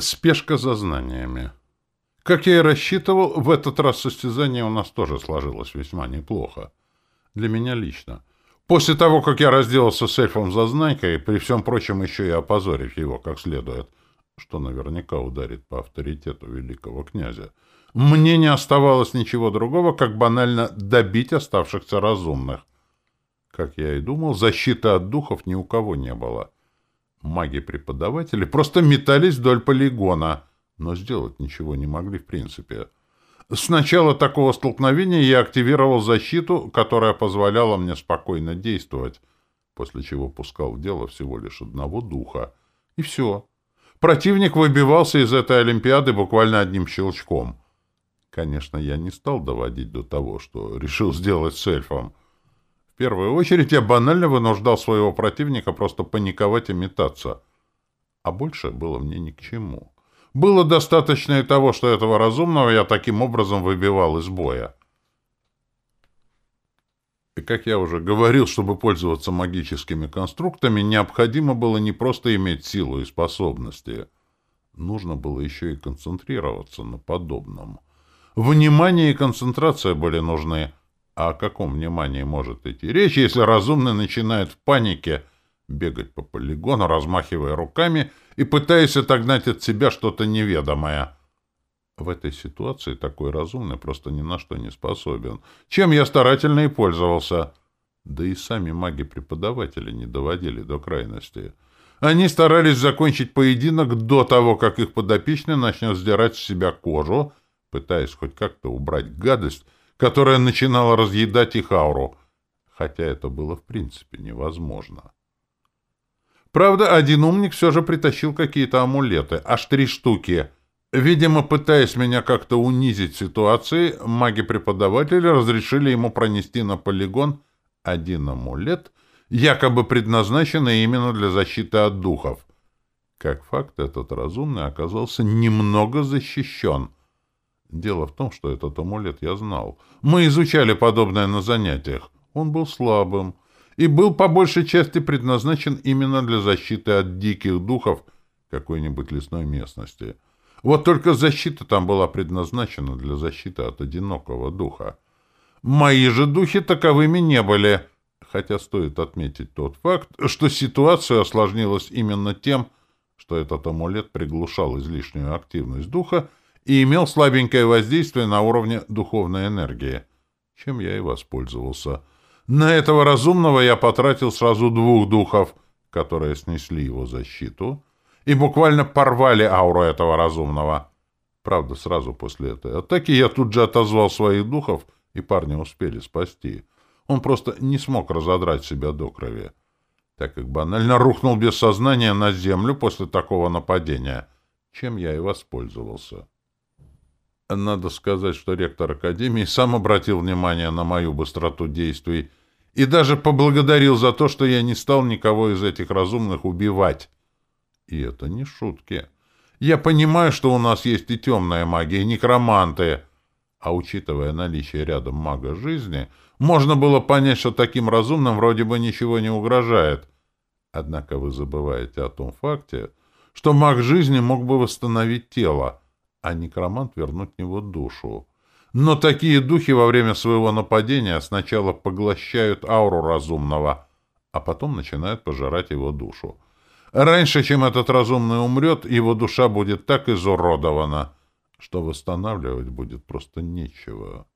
Спешка за знаниями. Как я и рассчитывал, в этот раз состязание у нас тоже сложилось весьма неплохо. Для меня лично. После того, как я разделался с эльфом Зазнайкой, при всем прочем еще и опозорив его как следует, что наверняка ударит по авторитету великого князя, мне не оставалось ничего другого, как банально добить оставшихся разумных. Как я и думал, защиты от духов ни у кого не было. Маги-преподаватели просто метались вдоль полигона, но сделать ничего не могли в принципе. С начала такого столкновения я активировал защиту, которая позволяла мне спокойно действовать, после чего пускал в дело всего лишь одного духа. И все. Противник выбивался из этой Олимпиады буквально одним щелчком. Конечно, я не стал доводить до того, что решил сделать с эльфом — в первую очередь я банально вынуждал своего противника просто паниковать и метаться. А больше было мне ни к чему. Было достаточно и того, что этого разумного я таким образом выбивал из боя. И как я уже говорил, чтобы пользоваться магическими конструктами, необходимо было не просто иметь силу и способности. Нужно было еще и концентрироваться на подобном. Внимание и концентрация были нужны — а о каком внимании может идти речь, если разумный начинает в панике бегать по полигону, размахивая руками и пытаясь отогнать от себя что-то неведомое? В этой ситуации такой разумный просто ни на что не способен, чем я старательно и пользовался. Да и сами маги-преподаватели не доводили до крайности. Они старались закончить поединок до того, как их подопечный начнет сдирать с себя кожу, пытаясь хоть как-то убрать гадость, которая начинала разъедать их ауру, хотя это было в принципе невозможно. Правда, один умник все же притащил какие-то амулеты, аж три штуки. Видимо, пытаясь меня как-то унизить ситуации, маги-преподаватели разрешили ему пронести на полигон один амулет, якобы предназначенный именно для защиты от духов. Как факт, этот разумный оказался немного защищен — Дело в том, что этот амулет я знал. Мы изучали подобное на занятиях. Он был слабым и был по большей части предназначен именно для защиты от диких духов какой-нибудь лесной местности. Вот только защита там была предназначена для защиты от одинокого духа. Мои же духи таковыми не были, хотя стоит отметить тот факт, что ситуация осложнилась именно тем, что этот амулет приглушал излишнюю активность духа и имел слабенькое воздействие на уровне духовной энергии, чем я и воспользовался. На этого разумного я потратил сразу двух духов, которые снесли его защиту и буквально порвали ауру этого разумного. Правда, сразу после этой атаки я тут же отозвал своих духов, и парня успели спасти. Он просто не смог разодрать себя до крови, так как банально рухнул без сознания на землю после такого нападения, чем я и воспользовался. Надо сказать, что ректор Академии сам обратил внимание на мою быстроту действий и даже поблагодарил за то, что я не стал никого из этих разумных убивать. И это не шутки. Я понимаю, что у нас есть и темная магия, и некроманты, а учитывая наличие рядом мага жизни, можно было понять, что таким разумным вроде бы ничего не угрожает. Однако вы забываете о том факте, что маг жизни мог бы восстановить тело, а некромант вернуть в него душу. Но такие духи во время своего нападения сначала поглощают ауру разумного, а потом начинают пожирать его душу. Раньше, чем этот разумный умрет, его душа будет так изуродована, что восстанавливать будет просто нечего.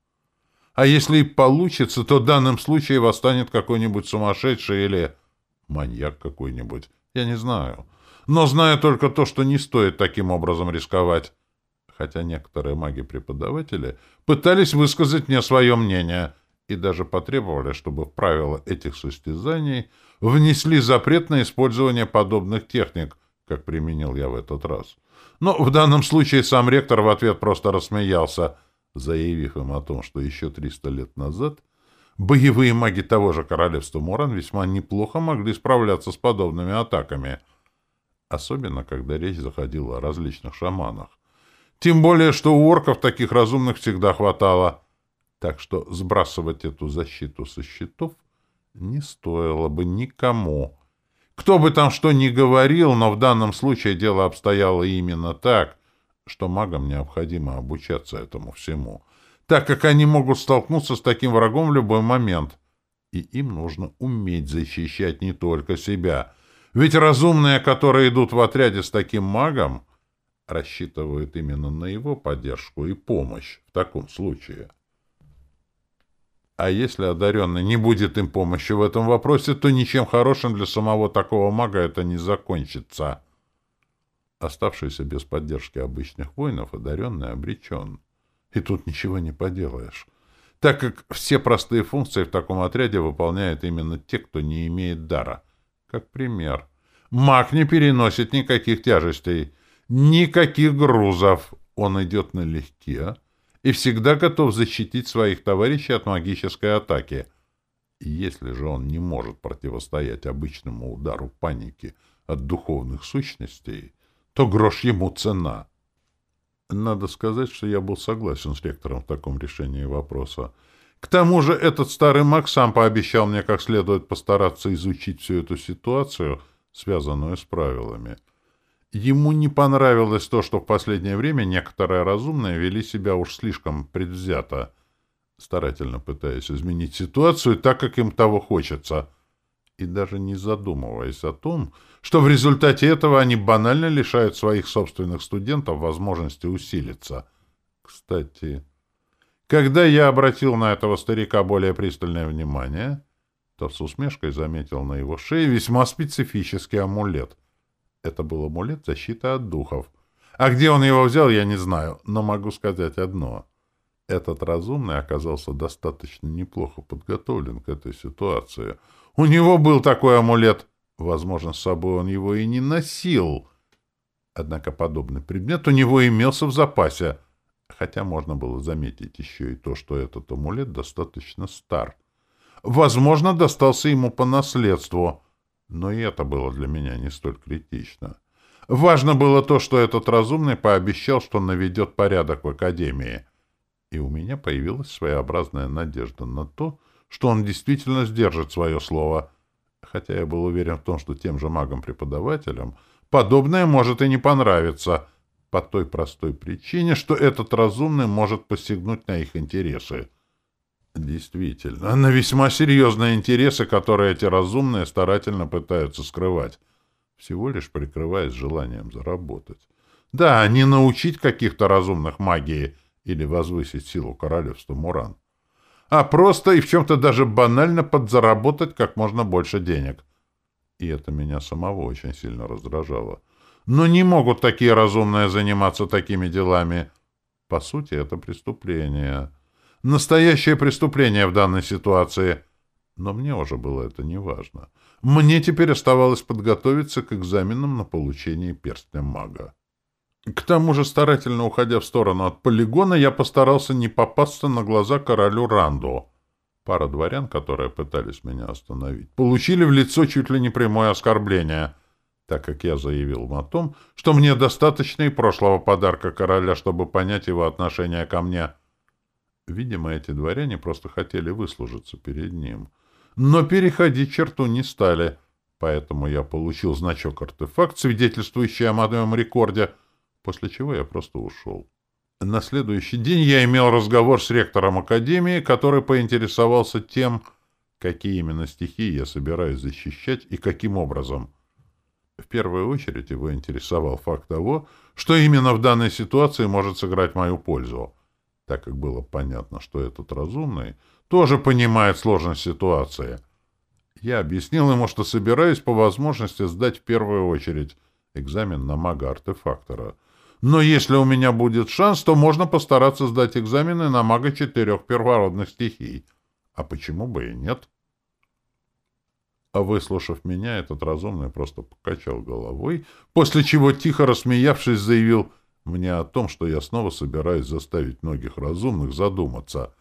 А если и получится, то в данном случае восстанет какой-нибудь сумасшедший или маньяк какой-нибудь. Я не знаю. Но знаю только то, что не стоит таким образом рисковать хотя некоторые маги-преподаватели пытались высказать мне свое мнение и даже потребовали, чтобы в правила этих состязаний внесли запрет на использование подобных техник, как применил я в этот раз. Но в данном случае сам ректор в ответ просто рассмеялся, заявив им о том, что еще 300 лет назад боевые маги того же королевства Муран весьма неплохо могли справляться с подобными атаками, особенно когда речь заходила о различных шаманах. Тем более, что у орков таких разумных всегда хватало. Так что сбрасывать эту защиту со счетов не стоило бы никому. Кто бы там что ни говорил, но в данном случае дело обстояло именно так, что магам необходимо обучаться этому всему, так как они могут столкнуться с таким врагом в любой момент. И им нужно уметь защищать не только себя. Ведь разумные, которые идут в отряде с таким магом, рассчитывают именно на его поддержку и помощь в таком случае. А если одаренный не будет им помощи в этом вопросе, то ничем хорошим для самого такого мага это не закончится. Оставшийся без поддержки обычных воинов, одаренный обречен. И тут ничего не поделаешь. Так как все простые функции в таком отряде выполняют именно те, кто не имеет дара. Как пример. Маг не переносит никаких тяжестей, никаких грузов. Он идет налегке и всегда готов защитить своих товарищей от магической атаки. если же он не может противостоять обычному удару паники от духовных сущностей, то грош ему цена. Надо сказать, что я был согласен с ректором в таком решении вопроса. К тому же этот старый маг сам пообещал мне как следует постараться изучить всю эту ситуацию, связанную с правилами. Ему не понравилось то, что в последнее время некоторые разумные вели себя уж слишком предвзято, старательно пытаясь изменить ситуацию так, как им того хочется — и даже не задумываясь о том, что в результате этого они банально лишают своих собственных студентов возможности усилиться. Кстати, когда я обратил на этого старика более пристальное внимание, то с усмешкой заметил на его шее весьма специфический амулет. Это был амулет защиты от духов. А где он его взял, я не знаю, но могу сказать одно. Этот разумный оказался достаточно неплохо подготовлен к этой ситуации — у него был такой амулет. Возможно, с собой он его и не носил. Однако подобный предмет у него имелся в запасе. Хотя можно было заметить еще и то, что этот амулет достаточно стар. Возможно, достался ему по наследству. Но и это было для меня не столь критично. Важно было то, что этот разумный пообещал, что наведет порядок в Академии. И у меня появилась своеобразная надежда на то, что он действительно сдержит свое слово. Хотя я был уверен в том, что тем же магам-преподавателям подобное может и не понравиться, по той простой причине, что этот разумный может посягнуть на их интересы. Действительно, на весьма серьезные интересы, которые эти разумные старательно пытаются скрывать, всего лишь прикрываясь желанием заработать. Да, не научить каких-то разумных магии или возвысить силу королевства Муран а просто и в чем-то даже банально подзаработать как можно больше денег. И это меня самого очень сильно раздражало. Но не могут такие разумные заниматься такими делами. По сути, это преступление. Настоящее преступление в данной ситуации. Но мне уже было это не важно. Мне теперь оставалось подготовиться к экзаменам на получение перстня мага. К тому же, старательно уходя в сторону от полигона, я постарался не попасться на глаза королю Ранду. Пара дворян, которые пытались меня остановить, получили в лицо чуть ли не прямое оскорбление, так как я заявил о том, что мне достаточно и прошлого подарка короля, чтобы понять его отношение ко мне. Видимо, эти дворяне просто хотели выслужиться перед ним. Но переходить черту не стали, поэтому я получил значок-артефакт, свидетельствующий о моем рекорде — после чего я просто ушел. На следующий день я имел разговор с ректором Академии, который поинтересовался тем, какие именно стихии я собираюсь защищать и каким образом. В первую очередь его интересовал факт того, что именно в данной ситуации может сыграть мою пользу, так как было понятно, что этот разумный тоже понимает сложность ситуации. Я объяснил ему, что собираюсь по возможности сдать в первую очередь экзамен на мага-артефактора — но если у меня будет шанс, то можно постараться сдать экзамены на мага четырех первородных стихий. А почему бы и нет? А выслушав меня, этот разумный просто покачал головой, после чего, тихо рассмеявшись, заявил мне о том, что я снова собираюсь заставить многих разумных задуматься.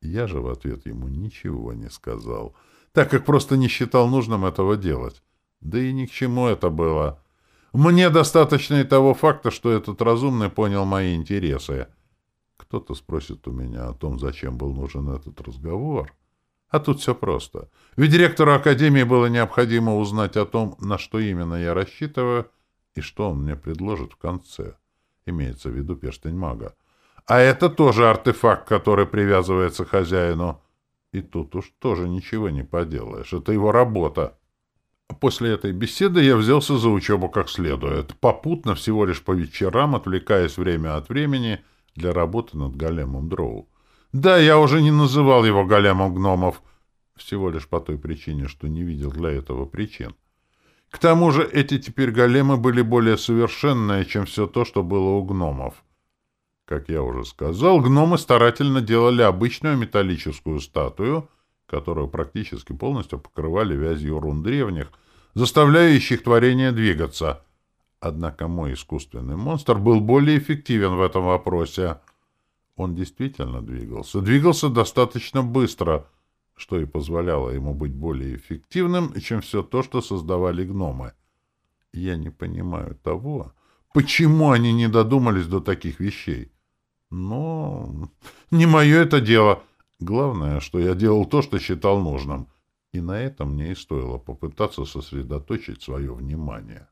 Я же в ответ ему ничего не сказал, так как просто не считал нужным этого делать. Да и ни к чему это было. Мне достаточно и того факта, что этот разумный понял мои интересы. Кто-то спросит у меня о том, зачем был нужен этот разговор. А тут все просто. Ведь директору Академии было необходимо узнать о том, на что именно я рассчитываю, и что он мне предложит в конце. Имеется в виду перстень мага. А это тоже артефакт, который привязывается к хозяину. И тут уж тоже ничего не поделаешь. Это его работа. После этой беседы я взялся за учебу как следует, попутно всего лишь по вечерам, отвлекаясь время от времени для работы над големом дроу. Да, я уже не называл его големом гномов, всего лишь по той причине, что не видел для этого причин. К тому же эти теперь големы были более совершенные, чем все то, что было у гномов. Как я уже сказал, гномы старательно делали обычную металлическую статую, которую практически полностью покрывали вязью рун древних, заставляющих творение двигаться. Однако мой искусственный монстр был более эффективен в этом вопросе. Он действительно двигался. Двигался достаточно быстро, что и позволяло ему быть более эффективным, чем все то, что создавали гномы. Я не понимаю того, почему они не додумались до таких вещей. Но не мое это дело. Главное, что я делал то, что считал нужным. И на этом мне и стоило попытаться сосредоточить свое внимание.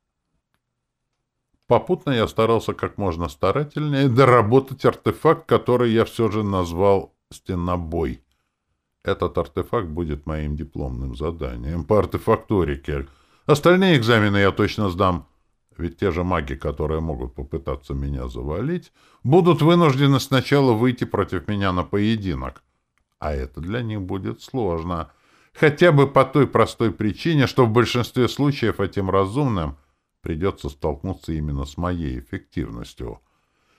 Попутно я старался как можно старательнее доработать артефакт, который я все же назвал «стенобой». Этот артефакт будет моим дипломным заданием по артефакторике. Остальные экзамены я точно сдам. Ведь те же маги, которые могут попытаться меня завалить, будут вынуждены сначала выйти против меня на поединок. А это для них будет сложно. Хотя бы по той простой причине, что в большинстве случаев этим разумным придется столкнуться именно с моей эффективностью.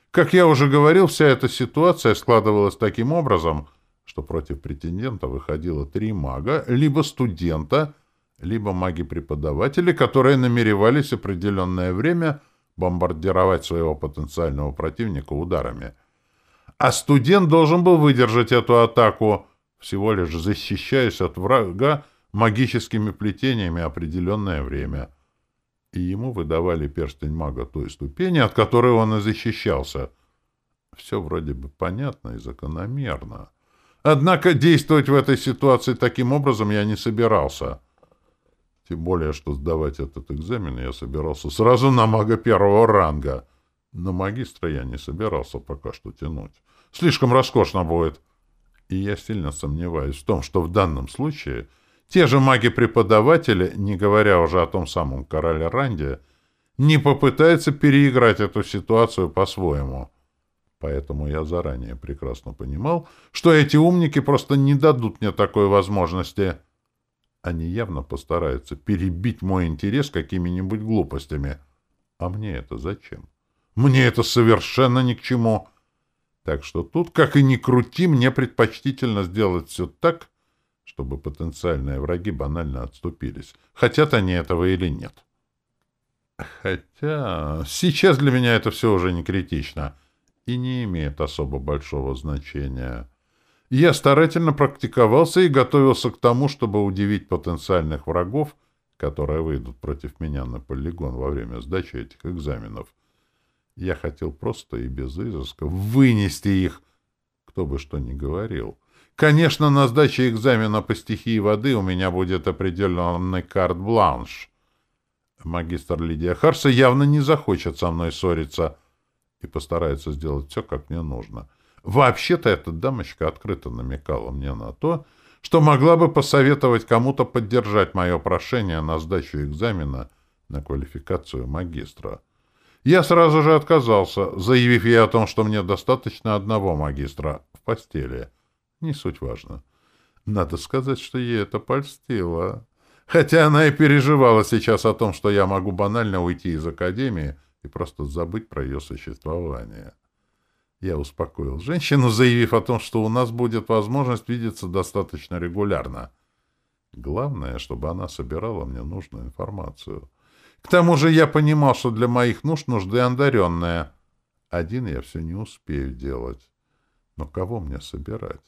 Как я уже говорил, вся эта ситуация складывалась таким образом, что против претендента выходило три мага, либо студента — либо маги-преподаватели, которые намеревались определенное время бомбардировать своего потенциального противника ударами. А студент должен был выдержать эту атаку, всего лишь защищаясь от врага магическими плетениями определенное время. И ему выдавали перстень мага той ступени, от которой он и защищался. Все вроде бы понятно и закономерно. Однако действовать в этой ситуации таким образом я не собирался — тем более, что сдавать этот экзамен я собирался сразу на мага первого ранга. На магистра я не собирался пока что тянуть. Слишком роскошно будет. И я сильно сомневаюсь в том, что в данном случае те же маги-преподаватели, не говоря уже о том самом короле Ранде, не попытаются переиграть эту ситуацию по-своему. Поэтому я заранее прекрасно понимал, что эти умники просто не дадут мне такой возможности — они явно постараются перебить мой интерес какими-нибудь глупостями. А мне это зачем? Мне это совершенно ни к чему. Так что тут, как и ни крути, мне предпочтительно сделать все так, чтобы потенциальные враги банально отступились. Хотят они этого или нет. Хотя сейчас для меня это все уже не критично и не имеет особо большого значения. Я старательно практиковался и готовился к тому, чтобы удивить потенциальных врагов, которые выйдут против меня на полигон во время сдачи этих экзаменов. Я хотел просто и без изыска вынести их, кто бы что ни говорил. Конечно, на сдаче экзамена по стихии воды у меня будет определенный карт-бланш. Магистр Лидия Харса явно не захочет со мной ссориться и постарается сделать все, как мне нужно — Вообще-то эта дамочка открыто намекала мне на то, что могла бы посоветовать кому-то поддержать мое прошение на сдачу экзамена на квалификацию магистра. Я сразу же отказался, заявив ей о том, что мне достаточно одного магистра в постели. Не суть важно. Надо сказать, что ей это польстило. Хотя она и переживала сейчас о том, что я могу банально уйти из академии и просто забыть про ее существование. Я успокоил женщину, заявив о том, что у нас будет возможность видеться достаточно регулярно. Главное, чтобы она собирала мне нужную информацию. К тому же я понимал, что для моих нужд нужды одаренная. Один я все не успею делать. Но кого мне собирать?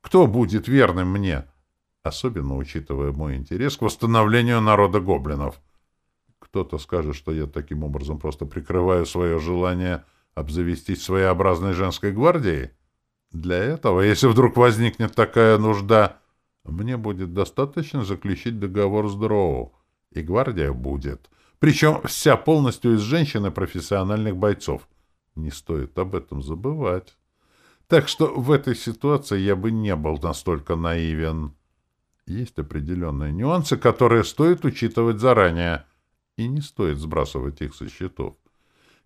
Кто будет верным мне? Особенно учитывая мой интерес к восстановлению народа гоблинов. Кто-то скажет, что я таким образом просто прикрываю свое желание обзавестись своеобразной женской гвардией? Для этого, если вдруг возникнет такая нужда, Мне будет достаточно заключить договор с Дроу, и гвардия будет. Причем вся полностью из женщин и профессиональных бойцов. Не стоит об этом забывать. Так что в этой ситуации я бы не был настолько наивен. Есть определенные нюансы, которые стоит учитывать заранее, и не стоит сбрасывать их со счетов.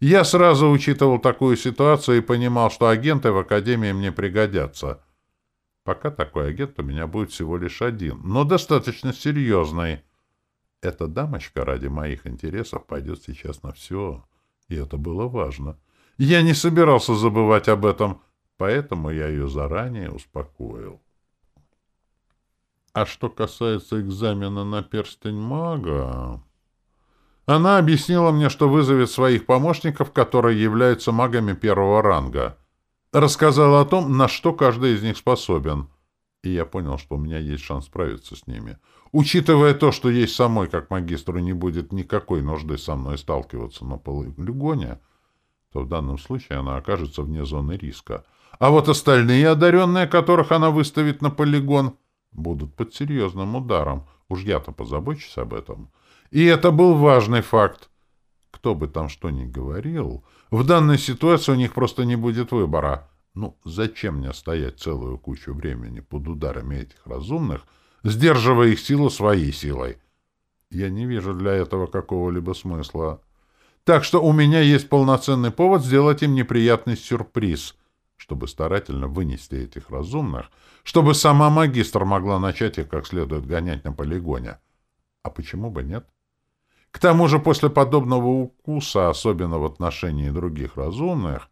Я сразу учитывал такую ситуацию и понимал, что агенты в Академии мне пригодятся. Пока такой агент у меня будет всего лишь один, но достаточно серьезный. Эта дамочка ради моих интересов пойдет сейчас на все, и это было важно. Я не собирался забывать об этом, поэтому я ее заранее успокоил. А что касается экзамена на перстень мага... Она объяснила мне, что вызовет своих помощников, которые являются магами первого ранга. Рассказала о том, на что каждый из них способен. И я понял, что у меня есть шанс справиться с ними. Учитывая то, что есть самой, как магистру, не будет никакой нужды со мной сталкиваться на полигоне, то в данном случае она окажется вне зоны риска. А вот остальные одаренные, которых она выставит на полигон, будут под серьезным ударом. Уж я-то позабочусь об этом. И это был важный факт. Кто бы там что ни говорил, в данной ситуации у них просто не будет выбора. Ну, зачем мне стоять целую кучу времени под ударами этих разумных, сдерживая их силу своей силой? Я не вижу для этого какого-либо смысла. Так что у меня есть полноценный повод сделать им неприятный сюрприз, чтобы старательно вынести этих разумных, чтобы сама магистр могла начать их как следует гонять на полигоне. А почему бы нет? К тому же после подобного укуса, особенно в отношении других разумных,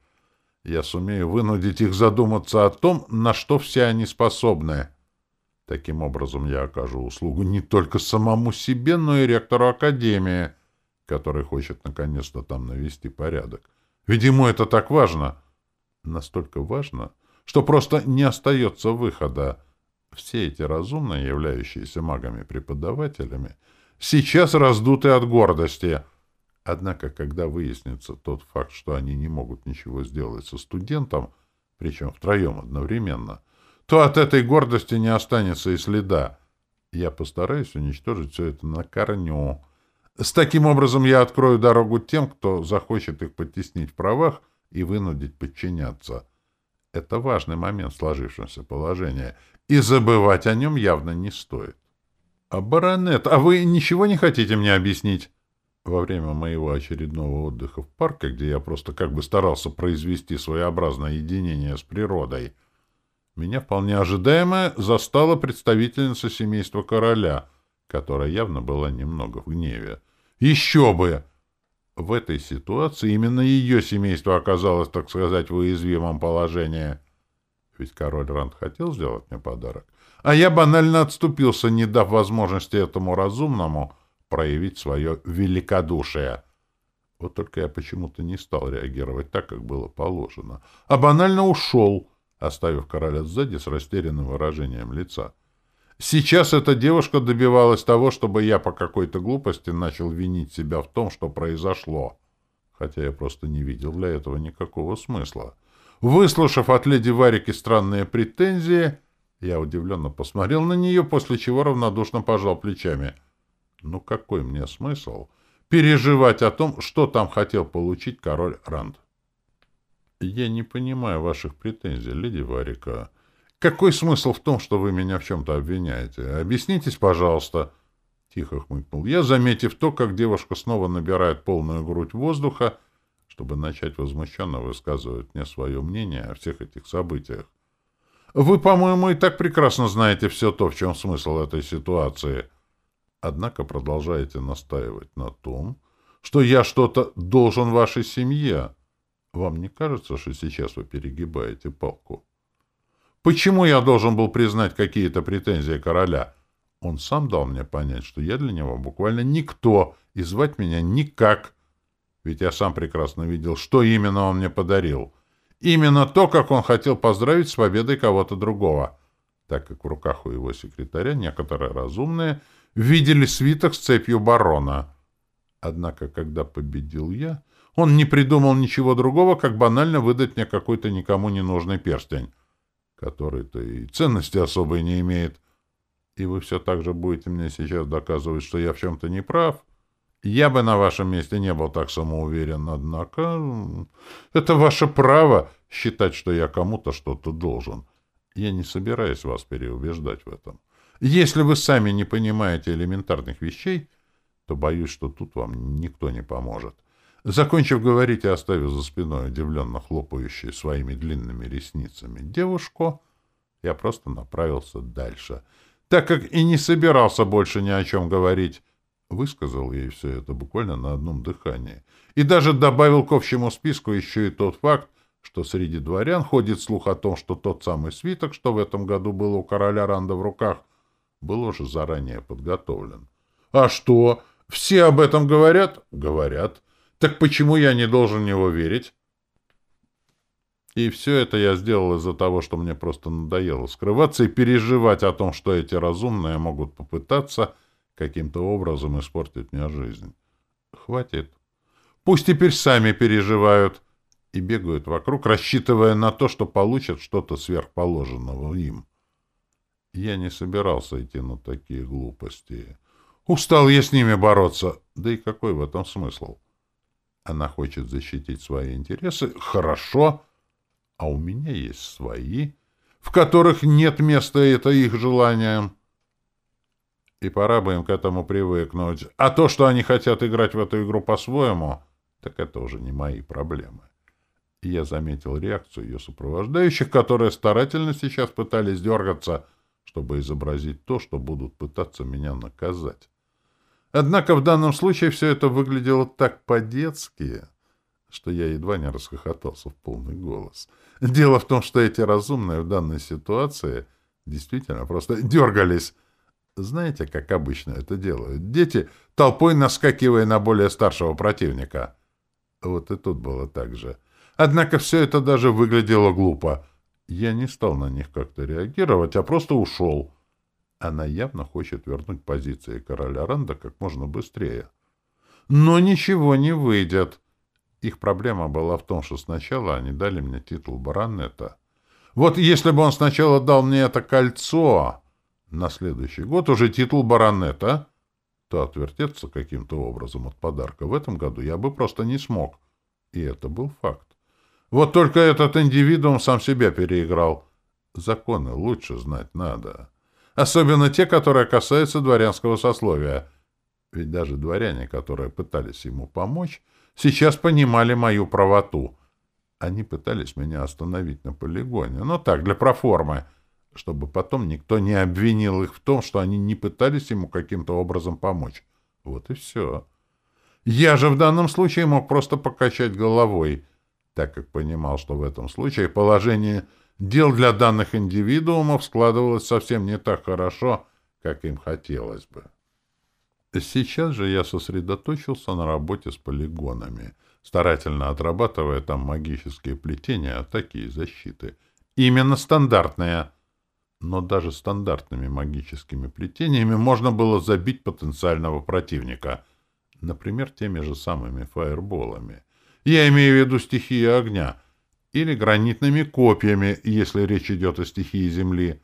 я сумею вынудить их задуматься о том, на что все они способны. Таким образом, я окажу услугу не только самому себе, но и ректору Академии, который хочет наконец-то там навести порядок. Ведь ему это так важно. Настолько важно, что просто не остается выхода. Все эти разумные, являющиеся магами-преподавателями, сейчас раздуты от гордости. Однако, когда выяснится тот факт, что они не могут ничего сделать со студентом, причем втроем одновременно, то от этой гордости не останется и следа. Я постараюсь уничтожить все это на корню. С таким образом я открою дорогу тем, кто захочет их подтеснить в правах и вынудить подчиняться. Это важный момент в сложившемся положении, и забывать о нем явно не стоит. А баронет, а вы ничего не хотите мне объяснить? Во время моего очередного отдыха в парке, где я просто как бы старался произвести своеобразное единение с природой, меня вполне ожидаемо застала представительница семейства короля, которая явно была немного в гневе. Еще бы! В этой ситуации именно ее семейство оказалось, так сказать, в уязвимом положении. Ведь король Ранд хотел сделать мне подарок а я банально отступился, не дав возможности этому разумному проявить свое великодушие. Вот только я почему-то не стал реагировать так, как было положено, а банально ушел, оставив короля сзади с растерянным выражением лица. Сейчас эта девушка добивалась того, чтобы я по какой-то глупости начал винить себя в том, что произошло, хотя я просто не видел для этого никакого смысла. Выслушав от леди Варики странные претензии, я удивленно посмотрел на нее, после чего равнодушно пожал плечами. Ну какой мне смысл переживать о том, что там хотел получить король Ранд? Я не понимаю ваших претензий, леди Варика. Какой смысл в том, что вы меня в чем-то обвиняете? Объяснитесь, пожалуйста. Тихо хмыкнул я, заметив то, как девушка снова набирает полную грудь воздуха, чтобы начать возмущенно высказывать мне свое мнение о всех этих событиях. Вы, по-моему, и так прекрасно знаете все то, в чем смысл этой ситуации. Однако продолжаете настаивать на том, что я что-то должен вашей семье. Вам не кажется, что сейчас вы перегибаете палку? Почему я должен был признать какие-то претензии короля? Он сам дал мне понять, что я для него буквально никто, и звать меня никак. Ведь я сам прекрасно видел, что именно он мне подарил. Именно то, как он хотел поздравить с победой кого-то другого, так как в руках у его секретаря некоторые разумные видели свиток с цепью барона. Однако, когда победил я, он не придумал ничего другого, как банально выдать мне какой-то никому не нужный перстень, который-то и ценности особой не имеет. И вы все так же будете мне сейчас доказывать, что я в чем-то не прав? Я бы на вашем месте не был так самоуверен, однако это ваше право считать, что я кому-то что-то должен. Я не собираюсь вас переубеждать в этом. Если вы сами не понимаете элементарных вещей, то боюсь, что тут вам никто не поможет. Закончив говорить и оставив за спиной удивленно хлопающую своими длинными ресницами девушку, я просто направился дальше, так как и не собирался больше ни о чем говорить. Высказал ей все это буквально на одном дыхании. И даже добавил к общему списку еще и тот факт, что среди дворян ходит слух о том, что тот самый свиток, что в этом году был у короля Ранда в руках, был уже заранее подготовлен. А что? Все об этом говорят? Говорят. Так почему я не должен в него верить? И все это я сделал из-за того, что мне просто надоело скрываться и переживать о том, что эти разумные могут попытаться каким-то образом испортить мне жизнь. Хватит. Пусть теперь сами переживают и бегают вокруг, рассчитывая на то, что получат что-то сверхположенного им. Я не собирался идти на такие глупости. Устал я с ними бороться. Да и какой в этом смысл? Она хочет защитить свои интересы. Хорошо. А у меня есть свои, в которых нет места это их желаниям. И пора бы им к этому привыкнуть. А то, что они хотят играть в эту игру по-своему, так это уже не мои проблемы. И я заметил реакцию ее сопровождающих, которые старательно сейчас пытались дергаться, чтобы изобразить то, что будут пытаться меня наказать. Однако в данном случае все это выглядело так по-детски, что я едва не расхохотался в полный голос. Дело в том, что эти разумные в данной ситуации действительно просто дергались. Знаете, как обычно это делают? Дети, толпой наскакивая на более старшего противника. Вот и тут было так же. Однако все это даже выглядело глупо. Я не стал на них как-то реагировать, а просто ушел. Она явно хочет вернуть позиции короля Ранда как можно быстрее. Но ничего не выйдет. Их проблема была в том, что сначала они дали мне титул баронета. Вот если бы он сначала дал мне это кольцо, на следующий год уже титул баронета, то отвертеться каким-то образом от подарка в этом году я бы просто не смог. И это был факт. Вот только этот индивидуум сам себя переиграл. Законы лучше знать надо. Особенно те, которые касаются дворянского сословия. Ведь даже дворяне, которые пытались ему помочь, сейчас понимали мою правоту. Они пытались меня остановить на полигоне, но так, для проформы, чтобы потом никто не обвинил их в том, что они не пытались ему каким-то образом помочь. Вот и все. Я же в данном случае мог просто покачать головой, так как понимал, что в этом случае положение дел для данных индивидуумов складывалось совсем не так хорошо, как им хотелось бы. Сейчас же я сосредоточился на работе с полигонами, старательно отрабатывая там магические плетения, атаки и защиты. Именно стандартные. Но даже стандартными магическими плетениями можно было забить потенциального противника. Например, теми же самыми фаерболами. Я имею в виду стихии огня — или гранитными копьями, если речь идет о стихии земли.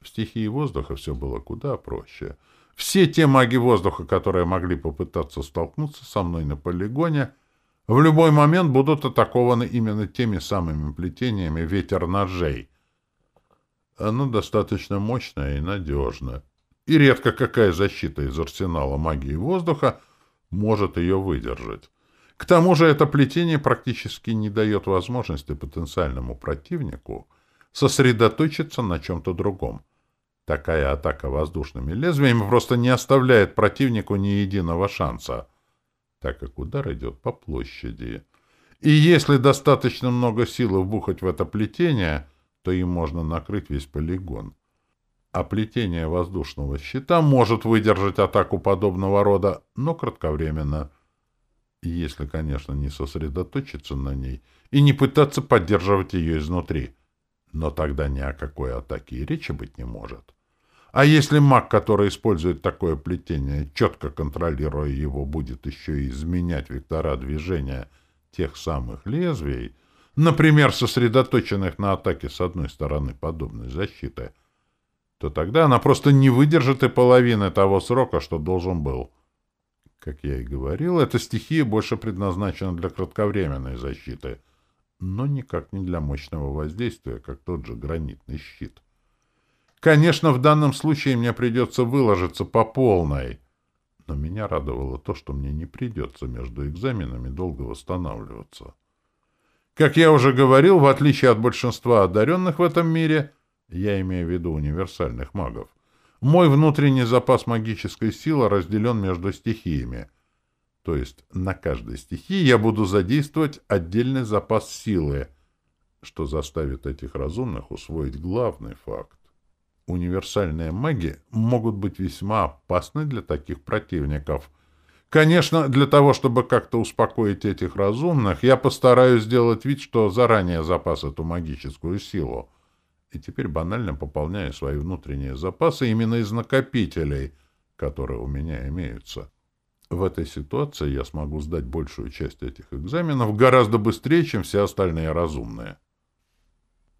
В стихии воздуха все было куда проще. Все те маги воздуха, которые могли попытаться столкнуться со мной на полигоне, в любой момент будут атакованы именно теми самыми плетениями ветер-ножей. Оно достаточно мощное и надежное. И редко какая защита из арсенала магии воздуха может ее выдержать. К тому же это плетение практически не дает возможности потенциальному противнику сосредоточиться на чем-то другом. Такая атака воздушными лезвиями просто не оставляет противнику ни единого шанса, так как удар идет по площади. И если достаточно много силы вбухать в это плетение, то им можно накрыть весь полигон. А плетение воздушного щита может выдержать атаку подобного рода, но кратковременно — если, конечно, не сосредоточиться на ней и не пытаться поддерживать ее изнутри. Но тогда ни о какой атаке и речи быть не может. А если маг, который использует такое плетение, четко контролируя его, будет еще и изменять вектора движения тех самых лезвий, например, сосредоточенных на атаке с одной стороны подобной защиты, то тогда она просто не выдержит и половины того срока, что должен был. Как я и говорил, эта стихия больше предназначена для кратковременной защиты, но никак не для мощного воздействия, как тот же гранитный щит. Конечно, в данном случае мне придется выложиться по полной, но меня радовало то, что мне не придется между экзаменами долго восстанавливаться. Как я уже говорил, в отличие от большинства одаренных в этом мире, я имею в виду универсальных магов, мой внутренний запас магической силы разделен между стихиями. То есть на каждой стихии я буду задействовать отдельный запас силы, что заставит этих разумных усвоить главный факт. Универсальные маги могут быть весьма опасны для таких противников. Конечно, для того, чтобы как-то успокоить этих разумных, я постараюсь сделать вид, что заранее запас эту магическую силу и теперь банально пополняю свои внутренние запасы именно из накопителей, которые у меня имеются. В этой ситуации я смогу сдать большую часть этих экзаменов гораздо быстрее, чем все остальные разумные.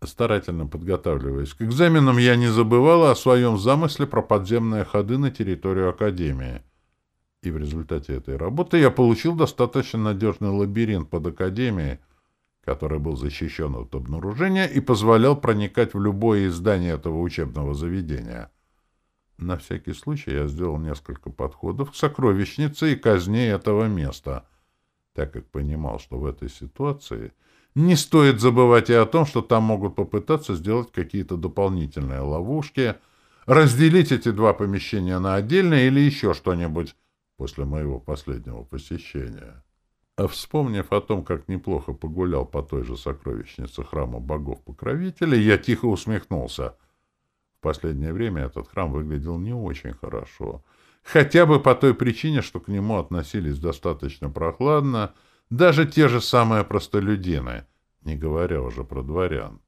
Старательно подготавливаясь к экзаменам, я не забывала о своем замысле про подземные ходы на территорию Академии. И в результате этой работы я получил достаточно надежный лабиринт под Академией, который был защищен от обнаружения и позволял проникать в любое издание этого учебного заведения. На всякий случай я сделал несколько подходов к сокровищнице и казне этого места, так как понимал, что в этой ситуации не стоит забывать и о том, что там могут попытаться сделать какие-то дополнительные ловушки, разделить эти два помещения на отдельные или еще что-нибудь после моего последнего посещения. А вспомнив о том, как неплохо погулял по той же сокровищнице храма богов-покровителей, я тихо усмехнулся. В последнее время этот храм выглядел не очень хорошо. Хотя бы по той причине, что к нему относились достаточно прохладно даже те же самые простолюдины, не говоря уже про дворян.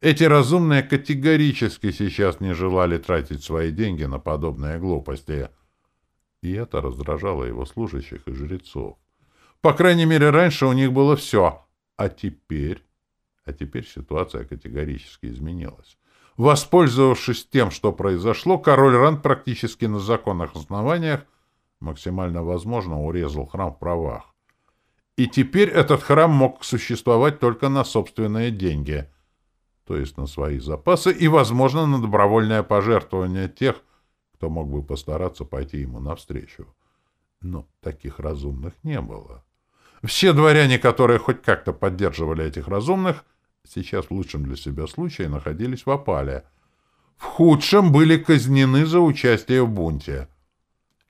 Эти разумные категорически сейчас не желали тратить свои деньги на подобные глупости, и это раздражало его служащих и жрецов. По крайней мере, раньше у них было все. А теперь... А теперь ситуация категорически изменилась. Воспользовавшись тем, что произошло, король Ранд практически на законных основаниях максимально возможно урезал храм в правах. И теперь этот храм мог существовать только на собственные деньги, то есть на свои запасы и, возможно, на добровольное пожертвование тех, кто мог бы постараться пойти ему навстречу. Но таких разумных не было. Все дворяне, которые хоть как-то поддерживали этих разумных, сейчас в лучшем для себя случае находились в опале. В худшем были казнены за участие в бунте.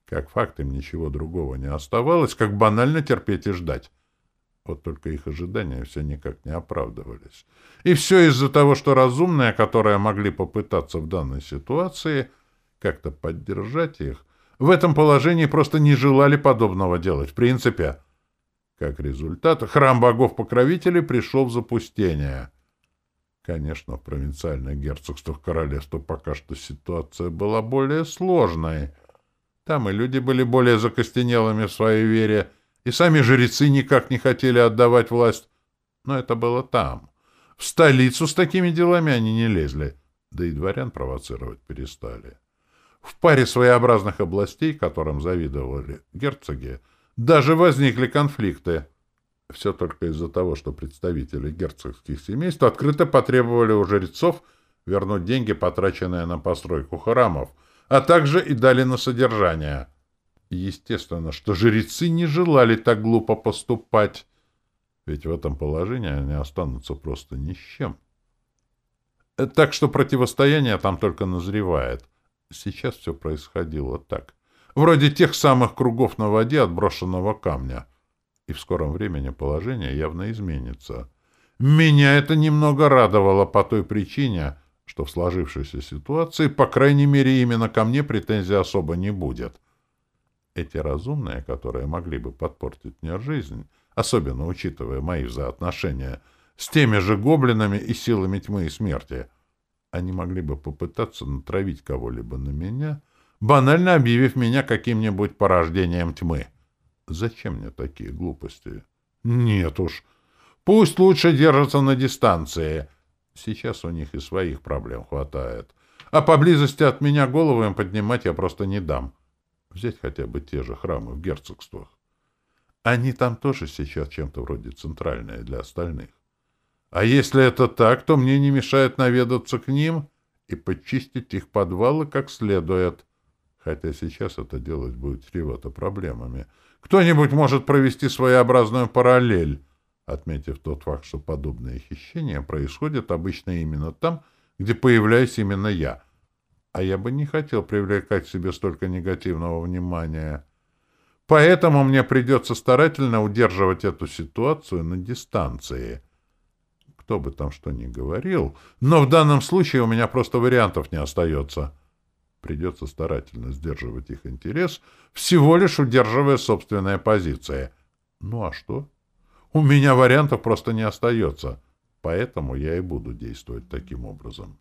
Как факт, им ничего другого не оставалось, как банально терпеть и ждать. Вот только их ожидания все никак не оправдывались. И все из-за того, что разумные, которые могли попытаться в данной ситуации как-то поддержать их, в этом положении просто не желали подобного делать. В принципе, как результат, храм богов-покровителей пришел в запустение. Конечно, в провинциальных герцогствах королевства пока что ситуация была более сложной. Там и люди были более закостенелыми в своей вере, и сами жрецы никак не хотели отдавать власть. Но это было там. В столицу с такими делами они не лезли, да и дворян провоцировать перестали. В паре своеобразных областей, которым завидовали герцоги, даже возникли конфликты. Все только из-за того, что представители герцогских семейств открыто потребовали у жрецов вернуть деньги, потраченные на постройку храмов, а также и дали на содержание. Естественно, что жрецы не желали так глупо поступать, ведь в этом положении они останутся просто ни с чем. Так что противостояние там только назревает. Сейчас все происходило так вроде тех самых кругов на воде отброшенного камня. И в скором времени положение явно изменится. Меня это немного радовало по той причине, что в сложившейся ситуации, по крайней мере, именно ко мне претензий особо не будет. Эти разумные, которые могли бы подпортить мне жизнь, особенно учитывая мои взаимоотношения с теми же гоблинами и силами тьмы и смерти, они могли бы попытаться натравить кого-либо на меня — банально объявив меня каким-нибудь порождением тьмы. Зачем мне такие глупости? Нет уж. Пусть лучше держатся на дистанции. Сейчас у них и своих проблем хватает. а поблизости от меня голову им поднимать я просто не дам. Взять хотя бы те же храмы в герцогствах. Они там тоже сейчас чем-то вроде центральные для остальных. А если это так, то мне не мешает наведаться к ним и почистить их подвалы как следует. Хотя сейчас это делать будет чревато проблемами. Кто-нибудь может провести своеобразную параллель, отметив тот факт, что подобные хищения происходят обычно именно там, где появляюсь именно я. А я бы не хотел привлекать к себе столько негативного внимания. Поэтому мне придется старательно удерживать эту ситуацию на дистанции. Кто бы там что ни говорил, но в данном случае у меня просто вариантов не остается. Придется старательно сдерживать их интерес, всего лишь удерживая собственные позиции. Ну а что? У меня вариантов просто не остается, поэтому я и буду действовать таким образом.